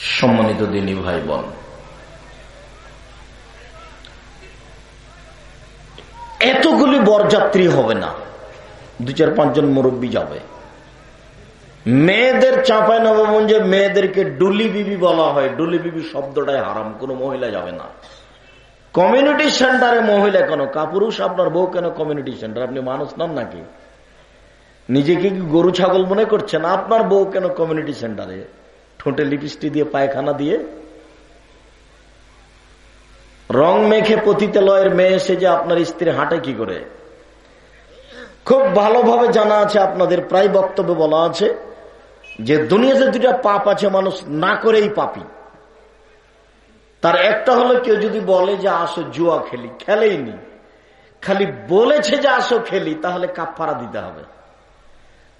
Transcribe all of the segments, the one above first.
সম্মানিত দিনী ভাই বোন। এতগুলি বরযাত্রী হবে না। দু চার পাঁচজন মুরব্বী যাবে। মেয়েদের চাঁপায় নবমঞ্জে মেয়েদেরকে ডুলি বিবি বলা হয়। ডুলি বিবি শব্দটাই হারাম। কোনো মহিলা যাবে না। কমিউনিটি সেন্টারে মহিলা কেন? কাপুরুষ আপনার বউ কেন কমিউনিটি সেন্টার? আপনি মানুষ নন নাকি? নিজেকে কি গরু ছাগল মনে করছেন? আপনার বউ কেন কমিউনিটি সেন্টারে? ঠোঁটে লিপিস্টি দিয়ে, পায়খানা দিয়ে। রং মেখে পতিতালয়ের মেয়ে এসে যে আপনার স্ত্রী হাঁটে কি করে? খুব ভালোভাবে জানা আছে, আপনাদের প্রায় বক্তব্য বলা আছে যে দুনিয়াতে দুটা পাপ আছে, মানুষ না করেই পাপি। তার একটা হলো, কেউ যদি বলে যে আসো জুয়া খেলি খেলেই নি খালি বলেছে যে আসো খেলি, তাহলে কাপড়া দিতে হবে।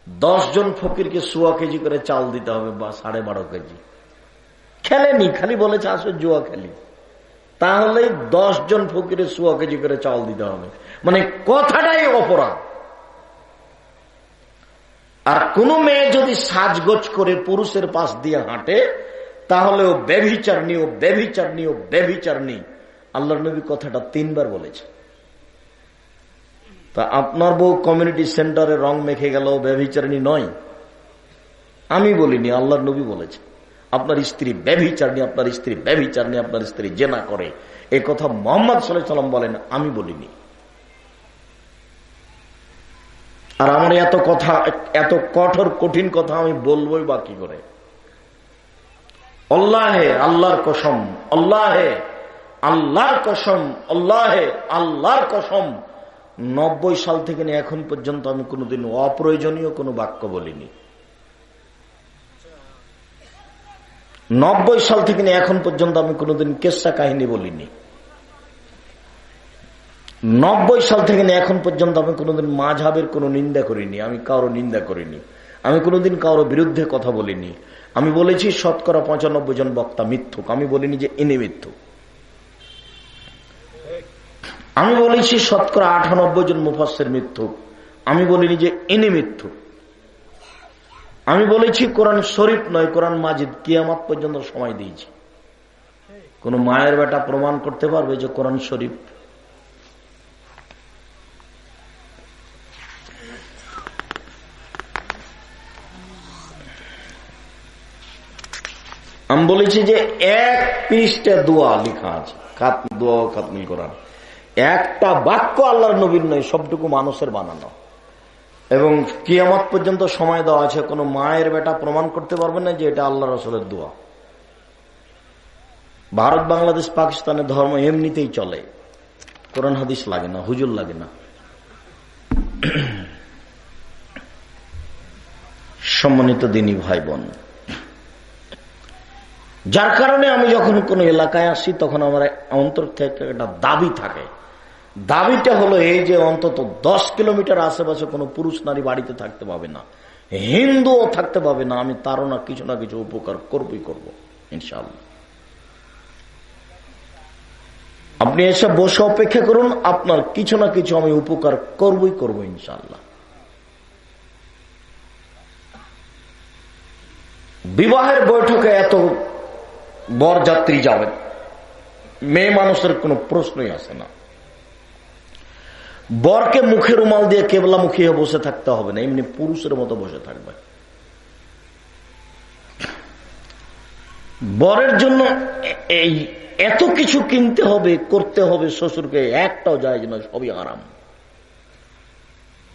দশ জন ফকিরকে সোয়া কেজি করে চাল দিতে হবে বা সাড়ে বারো কেজি। খেলেনি, খালি বলেছে আসো জুয়া খেলি। তাহলে দশ জন ফকিরের সোয়া কেজি করে চাল দিতে হবে। মানে কথাটাই অপরাধ। আর কোন মেয়ে যদি সাজগোজ করে পুরুষের পাশ দিয়ে হাঁটে, তাহলে ও ব্যভিচার নি ও ব্যভিচার নি ও ব্যভিচার নি আল্লাহ নবী কথাটা তিনবার বলেছে তা আপনার বউ কমিউনিটি সেন্টারে রং মেখে গেল, ব্যভিচারণী নয়। আমি বলিনি, আল্লাহর নবী বলেছে আপনার স্ত্রী ব্যভিচারণী, আপনার স্ত্রী ব্যভিচারণী, আপনার স্ত্রী জেনা করে। এ কথা মোহাম্মদ সাল্লাম বলেন, আমি বলিনি। আর আমার এত কথা, এত কঠোর, কঠিন কথা আমি বলবোই বা কি করে? আল্লাহে, আল্লাহর কসম, আল্লাহে, আল্লাহর কসম, আল্লাহে, আল্লাহর কসম। নব্বই সাল থেকে নিয়ে এখন পর্যন্ত আমি কোনোদিন অপ্রয়োজনীয় কোনো বাক্য বলিনি। নব্বই সাল থেকে নিয়ে এখন পর্যন্ত আমি কোনোদিন কেসা কাহিনী বলিনি। নব্বই সাল থেকে নিয়ে এখন পর্যন্ত আমি কোনোদিন মাঝাবের কোনো নিন্দা করিনি, আমি কারও নিন্দা করিনি, আমি কোনোদিন কারও বিরুদ্ধে কথা বলিনি। আমি বলেছি শতকরা পঁচানব্বই জন বক্তা মিথ্যুক, আমি বলিনি যে ইনি মিথ্যুক। আমি বলেছি শতকরা আটানব্বই জন মুফাসের মিথ্যুক আমি বলিনি যে ইনি মিথ্যুক আমি বলেছি কোরআন শরীফ নয়, কোরআন মাজিদ কিয়ামাত পর্যন্ত সময় দিয়েছি। কোন মায়ের বেটা প্রমাণ করতে পারবে যে কোরআন শরীফ। আমি বলেছি যে এক পৃষ্ঠে দোয়া লেখা আছে। দোয়া খাতমিল কোরআন। একটা বাক্য আল্লাহর নবীর নয়, সবটুকু মানুষের বানানো। এবং কিয়ামত পর্যন্ত সময় দেওয়া আছে, কোন মায়ের বেটা প্রমাণ করতে পারবে না যে এটা আল্লাহ রসলের দোয়া। ভারত, বাংলাদেশ, পাকিস্তানের ধর্ম এমনিতেই চলে। কোরআন, হাদিস লাগে না, হুজুর লাগে না। সম্মানিত দিনী ভাই বোন যার কারণে আমি যখন কোন এলাকায় আসি, তখন আমার অন্তর থেকে একটা দাবি থাকে। দাবিটা হলো এই যে অন্তত দশ কিলোমিটার আশেপাশে কোনো পুরুষ নারী বাড়িতে থাকতে পাবে না, হিন্দুও থাকতে পাবে না, আমি তারও না কিছু না কিছু উপকার করবই করব ইনশাল্লাহ আপনি এসে বসে অপেক্ষা করুন, আপনার কিছু না কিছু আমি উপকার করবই করব ইনশাল্লাহ বিবাহের বৈঠকে এত বরযাত্রী যাবেন, মেয়ে মানুষের কোনো প্রশ্নই আসে না। বরকে মুখে রুমাল দিয়ে কেবলামুখী হয়ে বসে থাকতে হবে না, এমনি পুরুষের মতো বসে থাকবে। বরের জন্য এই এত কিছু কিনতে হবে, করতে হবে, শ্বশুরকে একটাও যায় না সবই আরাম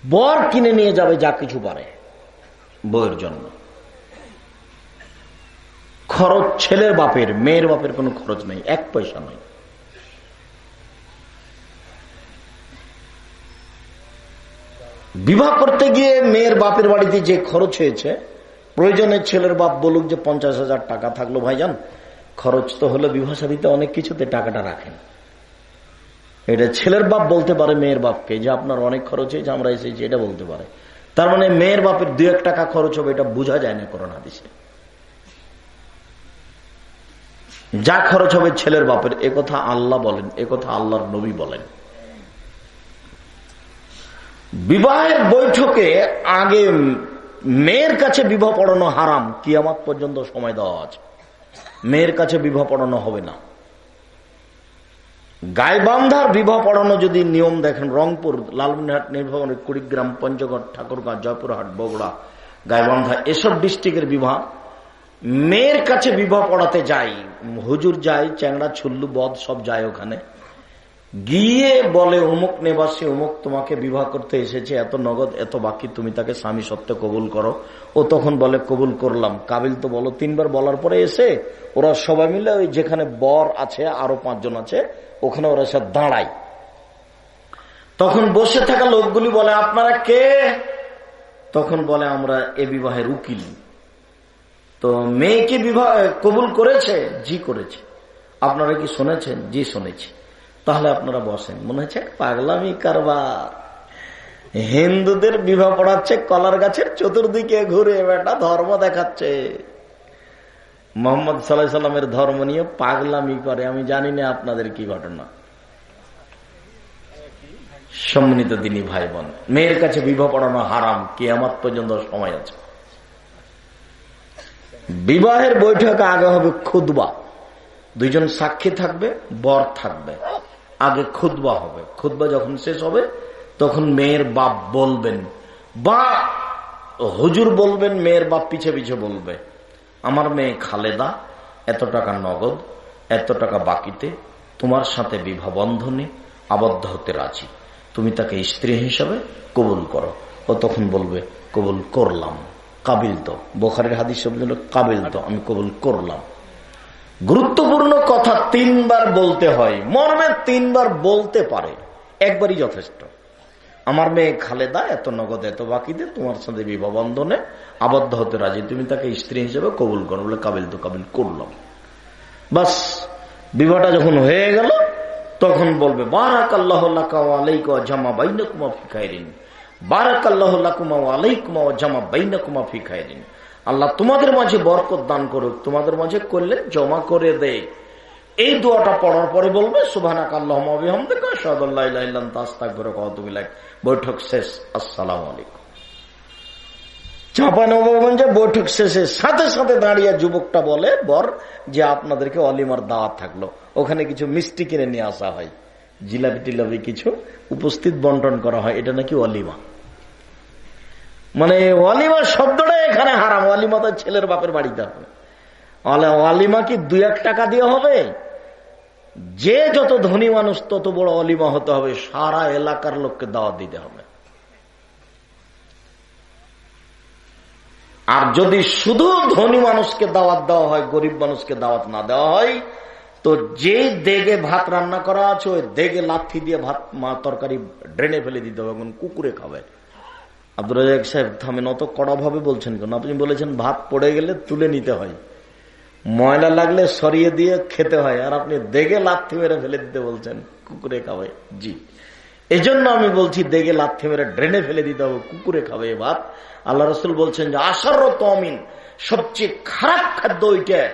বর কিনে নিয়ে যাবে যা কিছু পারে বইয়ের জন্য। খরচ ছেলের বাপের, মেয়ের বাপের কোনো খরচ নেই, এক পয়সা নয় বিবাহ করতে গিয়ে মেয়ের বাপের বাড়িতে যে খরচ হয়েছে, প্রয়োজনে ছেলের বাপ বলুক যে পঞ্চাশ হাজার টাকা থাকল ভাইজান, খরচ তো হলো বিবাহ সাদিতে অনেক কিছুতে টাকাটা রাখেন। এটা ছেলের বাপ বলতে পারে মেয়ের বাপকে যে আপনার অনেক খরচ হয়েছে, আমরা এসেছি এটা বলতে পারে। তার মানে মেয়ের বাপের দু এক টাকা খরচ হবে, এটা বোঝা যায় না করোনা দিছে যা খরচ হবে ছেলের বাপের একথা আল্লাহ বলেন একথা আল্লাহর নবী বলেন। বিবাহের বৈঠকে আগে মেয়ের কাছে বিবাহ পড়ানো হারাম, কিয়ামাত পর্যন্ত সময় দেওয়া আছে। মেয়ের কাছে বিবাহ পড়ানো হবে না। গাইবান্ধার বিবাহ পড়ানো যদি নিয়ম দেখেন, রংপুর লালমনিহাট নির্ভবনের কুড়িগ্রাম, পঞ্চগড় ঠাকুরগাঁ জয়পুরহাট, বগুড়া, গাইবান্ধা, এসব ডিস্ট্রিক্টের বিবাহ মেয়ের কাছে বিবাহ পড়াতে যাই, হুজুর যায়, চ্যাংড়া, ছুল্লু বদ সব যায় ওখানে। গিয়ে বলে, অমুক নেবাসী, অমুক তোমাকে বিবাহ করতে এসেছে, এত নগদ, এত বাকি, তুমি তাকে স্বামী সত্য কবুল করো। ও তখন বলে, কবুল করলাম। কাবিল তো বলো, তিনবার বলার পরে এসে ওরা সবাই মিলে ওই যেখানে বর আছে, আরও পাঁচজন আছে, ওখানে ওরা সব দাঁড়ায়। তখন বসে থাকা লোকগুলি বলে, আপনারা কে? তখন বলে, আমরা এ বিবাহের উকিল। তো মেয়েকে বিবাহ কবুল করেছে? জি করেছে। আপনারা কি শুনেছেন? জি শুনেছি। তাহলে আপনারা বসেন। মনে হচ্ছে পাগলামি কারবার। হিন্দুদের বিবাহ পড়াচ্ছে, কলার গাছের চতুর্দিকে ঘুরে বেটা ধর্ম দেখাচ্ছে। মোহাম্মদ সাল্লাহ সাল্লামের ধর্ম নিয়ে পাগলামি করে। আমি জানি না আপনাদের কি ঘটনা। সম্মিলিত দিনী ভাই বোন মেয়ের কাছে বিবাহ পড়ানো হারাম। কি আমার পর্যন্ত সময় আছে। বিবাহের বৈঠকে আগে হবে খুদবা দুইজন সাক্ষী থাকবে, বর থাকবে। আগে খুদবা হবে। খুদবা যখন শেষ হবে, তখন মেয়ের বাপ বলবেন, বা, হুজুর বলবেন, মেয়ের বাপ পিছে পিছে বলবে, আমার মেয়ে খালেদা, এত টাকা নগদ, এত টাকা বাকিতে, তোমার সাথে বিবাহ বন্ধনে আবদ্ধ হতে রাজি। তুমি তাকে স্ত্রী হিসাবে কবুল করো। ও তখন বলবে, কবুল করলাম। কাবিল তো। বোখারের হাদিস কাবিল তো, আমি কবুল করলাম। গুরুত্বপূর্ণ কথা তিনবার বলতে হয়। মর্মে তিনবার বলতে পারে। একবারই যথেষ্ট। আমার মেয়ে খালেদা, এত নগদ, এত বাকিতে তোমার সাথে বিবাহ বন্ধনে আবদ্ধ হতে রাজি। তুমি তাকে স্ত্রী হিসেবে কবুল করো বলে কাবিল তো কাবিল করলাম। বাস, বিবাহটা যখন হয়ে গেল, তখন বলবে বারাক আল্লাহ জামা বাইনকুমা ফিখাইরিন বারাক আল্লাহ আলাইকুমা জামা বাইনকুমা ফিখাইরিন আল্লাহ তোমাদের মাঝে বরকত দান করুক। তোমাদের মাঝে করলে জমা করে দেয় এই দোয়াটা পড়ার পরে বলবে বৈঠক শেষ, আসসালাম আলাইকুম। বৈঠক শেষে সাথে সাথে দাঁড়িয়ে যুবকটা বলে, বর, যে আপনাদেরকে অলিমার দাওয়াত থাকল, ওখানে কিছু মিষ্টি কিনে নিয়ে আসা হয়। জিলাপি টিলাপি কিছু উপস্থিত বন্টন করা হয়, এটা নাকি অলিমা? মানে অলিমা শব্দটা এখানে হারাম, অলিমা তো ছেলের বাপের বাড়িতে হবে। অলিমা কি দুই এক টাকা দিয়ে হবে যে যত ধনী মানুষ, তত বড় অলিমা হতে হবে। সারা এলাকার লোককে দাওয়াত দিতে হবে। আর যদি শুধু ধনী মানুষকে দাওয়াত দেওয়া হয়, গরিব মানুষকে দাওয়াত না দেওয়া হয়, তো যে দেগে ভাত রান্না করা আছে, ওই দেগে লাথি দিয়ে ভাত মা তরকারি ড্রেনে ফেলে দিতে হবে, এখন কুকুরে খাবে। আব্দুল রাজাক সাহেব, থামেন, অত কড়া ভাবে বলছেন কেন? আপনি বলেছেন, ভাত পড়ে গেলে তুলে নিতে হয়। ময়লা লাগলে সরিয়ে দিয়ে খেতে হয়। আর আপনি দেগে লাথি মেরে ফেলে দিতে বলছেন, কুকুরে খাবে। জি। এই আমি বলছি, দেগে লাথি মেরে ড্রেনে ফেলে দিতে হবে, কুকুরে খাবে ভাত আল্লাহ রসুল বলছেন যে আসার তমিন সবচেয়ে খারাপ খাদ্য ওইটা,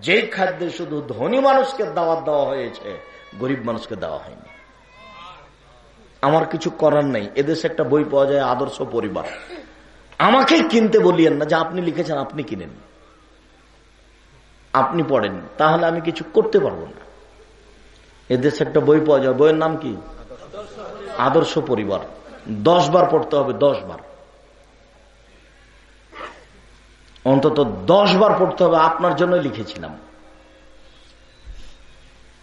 যে খাদ্যে শুধু ধনী মানুষকে দাওয়াত দেওয়া হয়েছে, গরিব মানুষকে দেওয়া হয়নি। আমার কিছু করার নেই। এদেশে একটা বই পাওয়া যায়, আদর্শ পরিবার। আমাকে কিনতে বলিয়েন না যে, আপনি লিখেছেন, আপনি কিনেন। আপনি পড়েন, তাহলে আমি কিছু করতে পারব না। এদেশে একটা বই পাওয়া যায়, বইয়ের নাম কি? আদর্শ পরিবার। দশ বার পড়তে হবে, দশ বার। অন্তত দশ বার পড়তে হবে, আপনার জন্য লিখেছিলাম।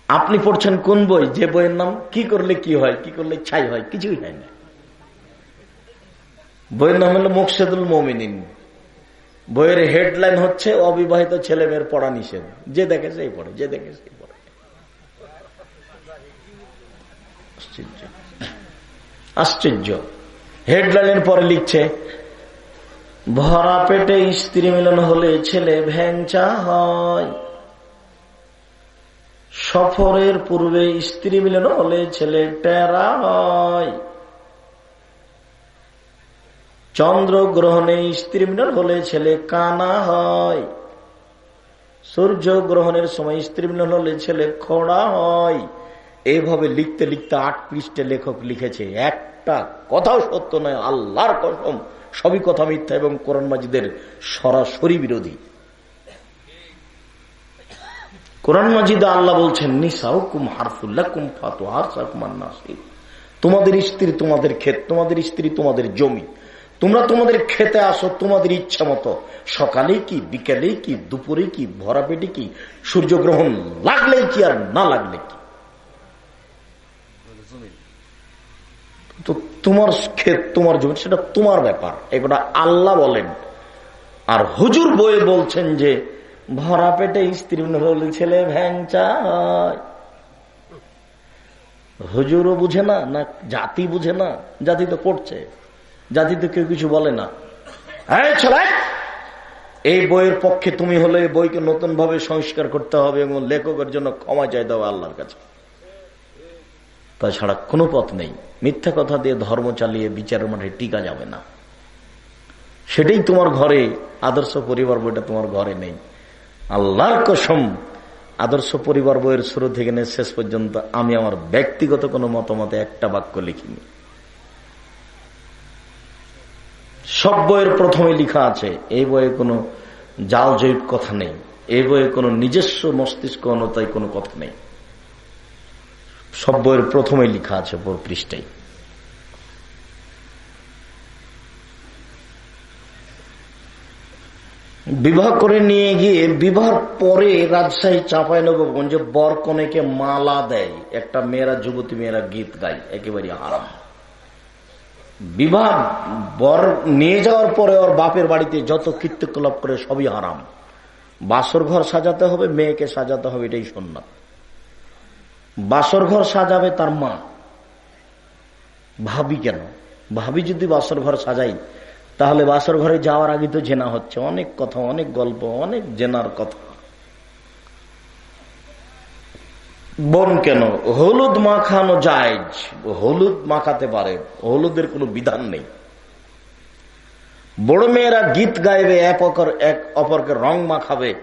আপনি পড়ছেন কোন বই? যে বইয়ের নাম কি করলে কি হয়, কি করলে ছাই হয়, কিছুই হয় না। বইয়ের নাম হলো মুকসেদুল মমিনিন। বইয়ের হেডলাইন হচ্ছে অবিবাহিত ছেলে মেয়ের পড়া নিষেধ। যে দেখে সেই পড়ে, যে দেখে সেই পড়ে। আশ্চর্য। আশ্চর্য। হেডলাইনের পরে লিখছে, ভরা পেটে স্ত্রী মিলন হলে ছেলে ভ্যাংচা হয়। সফরের পূর্বে স্ত্রী মিলন হলে ছেলে টেরা হয়। চন্দ্র গ্রহণে স্ত্রী মিলন হলে ছেলে কানা হয়। সূর্য গ্রহণের সময় স্ত্রী মিলন হলে ছেলে খোড়া হয়। এইভাবে লিখতে লিখতে আট পৃষ্ঠে লেখক লিখেছে, একটা কথাও সত্য নয়, আল্লাহর কসম, সবই কথা মিথ্যা এবং কোরআন মাজিদের সরাসরি বিরোধী। কোরআন মাজিদে আল্লাহ বলছেন নিসাউ কুম হারফুল্লাহ কুম ফাতু হারসাকুমান্নাসির তোমাদের স্ত্রী তোমাদের ক্ষেত, তোমাদের স্ত্রী তোমাদের জমি তোমরা তোমাদের খেতে আসো তোমাদের ইচ্ছা মতো। সকালে কি বিকেলে কি দুপুরে কি ভরা পেটে কি, সূর্যগ্রহণ লাগলে কি আর না লাগলে কি? তো তোমার ক্ষেত তোমার জমি সেটা তোমার ব্যাপার। এগুলা আল্লাহ বলেন, আর হুজুর বয়ে বলছেন যে ভরা পেটে স্ত্রী হলে ছেলে ভ্যাং চায় হুজুরও বুঝে না না জাতি বুঝে না, জাতি তো করছে। জাতি তো কেউ কিছু বলে না। এই বইয়ের পক্ষে তুমি হলে এই বইকে নতুন ভাবে সংস্কার করতে হবে এবং লেখকের জন্য ক্ষমা চাইতে হবে আল্লাহর কাছে। তাছাড়া কোনো পথ নেই। মিথ্যা কথা দিয়ে ধর্ম চালিয়ে বিচারের মাঠে টিকা যাবে না। সেটাই তোমার ঘরে, আদর্শ পরিবার বইটা তোমার ঘরে নেই। আল্লাহর কসম, আদর্শ পরিবার বইয়ের শুরু থেকে নিয়ে শেষ পর্যন্ত আমি আমার ব্যক্তিগত কোনো মতামতে একটা বাক্য লিখিনি। সব বইয়ের প্রথমে লিখা আছে, এই বইয়ে কোনো জাল জৈব কথা নেই, এই বইয়ে কোনো নিজস্ব মস্তিষ্ক অনুতায় কোনো কথা নেই। সব বইয়ের প্রথমে লিখা আছে পৃষ্ঠায়। বিবাহ করে নিয়ে গিয়ে বিবাহ পরে রাজশাহী চাপাই নবগঞ্জে বর কনেকে মালা দেয়। একটা মেয়েরা, যুবতী মেয়েরা গীত গায় একেবারে হারাম। বিবাহ বর নিয়ে যাওয়ার পরে ওর বাপের বাড়িতে যত কীর্তিকলাপ করে সবই হারাম। বাসর ঘর সাজাতে হবে, মেয়েকে সাজাতে হবে, এটাই সন্ন্যত বাসর ঘর সাজাবে তার মা। ভাবি কেন? ভাবি যদি বাসর ঘর সাজাই, তাহলে বাসর ঘরে যাওয়ার আগে তো জেনা হচ্ছে। অনেক কথা, অনেক গল্প, অনেক জেনার কথা। বোন কেন? হলুদ মাখানো যায় হলুদ মাখাতে পারে। হলুদের কোনো বিধান নেই। বড় মেয়েরা গীত গাইবে, এক এক অপরকে রং মাখাবে।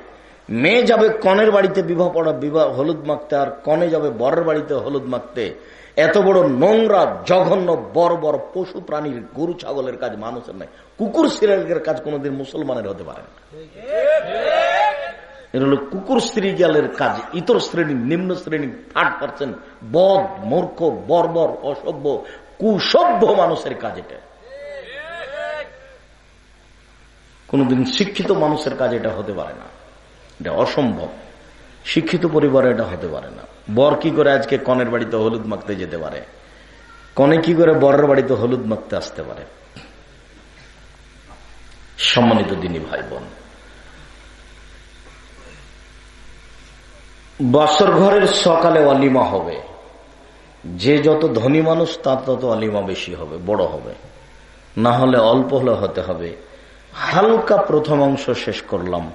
মেয়ে যাবে কনের বাড়িতে বিবাহ পড়া, বিবাহ হলুদ মাখতে, আর কনে যাবে বরের বাড়িতে হলুদ মাখতে। এত বড় নোংরা, জঘন্য বড় বড় পশু প্রাণীর গরু, ছাগলের কাজ মানুষের নাই কুকুর সিরিয়ালের কাজ কোনোদিন মুসলমানের হতে পারে না। এটা হলো কুকুর সিরিয়ালের কাজ, ইতর শ্রেণি, নিম্ন শ্রেণি থার্ড পার্সেন্ট বদ, মূর্খ, বর্বর, অসভ্য, কুসভ্য মানুষের কাজ এটা। কোনদিন শিক্ষিত মানুষের কাজ এটা হতে পারে না। এটা অসম্ভব। শিক্ষিত পরিবারে এটা হতে পারে না। বর কি করে আজকে কনের বাড়িতে হলুদ মাখতে যেতে পারে? কনে কি করে বরের বাড়িতে হলুদ মাখতে আসতে পারে? সম্মানিত দিনী ভাই বোন বছর ঘরের সকালে অলিমা হবে। যে যত ধনী মানুষ, তার তত অলিমা বেশি হবে, বড় হবে। না হলে অল্প হলে হতে হবে। হালকা প্রথম অংশ শেষ করলাম।